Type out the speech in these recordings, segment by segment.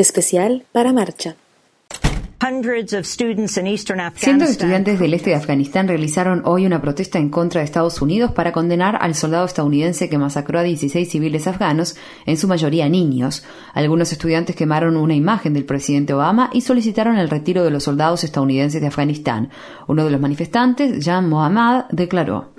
Especial para Marcha. Cientos de estudiantes del este de Afganistán realizaron hoy una protesta en contra de Estados Unidos para condenar al soldado estadounidense que masacró a 16 civiles afganos, en su mayoría niños. Algunos estudiantes quemaron una imagen del presidente Obama y solicitaron el retiro de los soldados estadounidenses de Afganistán. Uno de los manifestantes, Jan Mohammad, declaró: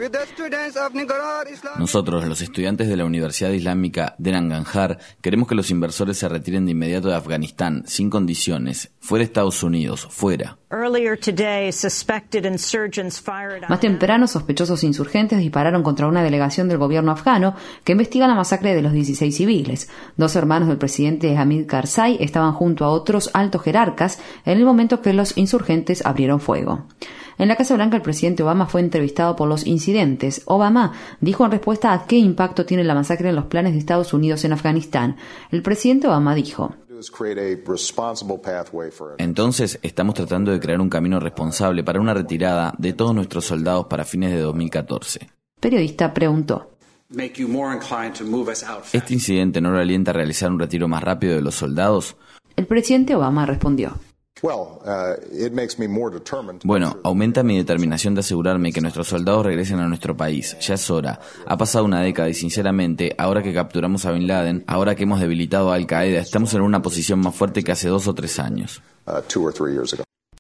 Nosotros, los estudiantes de la Universidad Islámica de Nangarhar, queremos que los inversores se retiren de inmediato de Afganistán, sin condiciones, fuera Estados Unidos Unidos, fuera. Más temprano, sospechosos insurgentes dispararon contra una delegación del gobierno afgano que investiga la masacre de los 16 civiles. Dos hermanos del presidente Hamid Karzai estaban junto a otros altos jerarcas en el momento que los insurgentes abrieron fuego. En la Casa Blanca, el presidente Obama fue entrevistado por los incidentes. Obama dijo en respuesta a qué impacto tiene la masacre en los planes de Estados Unidos en Afganistán. El presidente Obama dijo: entonces, estamos tratando de crear un camino responsable para una retirada de todos nuestros soldados para fines de 2014. Periodista preguntó. ¿Este incidente no lo alienta a realizar un retiro más rápido de los soldados? El presidente Obama respondió. Uh, bueno, aumenta mi determinación de asegurarme que nuestros soldados regresen a nuestro país. Ya es hora. Ha pasado una década y sinceramente, ahora que capturamos a Bin Laden, ahora que hemos debilitado a Al Qaeda, estamos en una posición más fuerte que hace dos o tres años. Uh,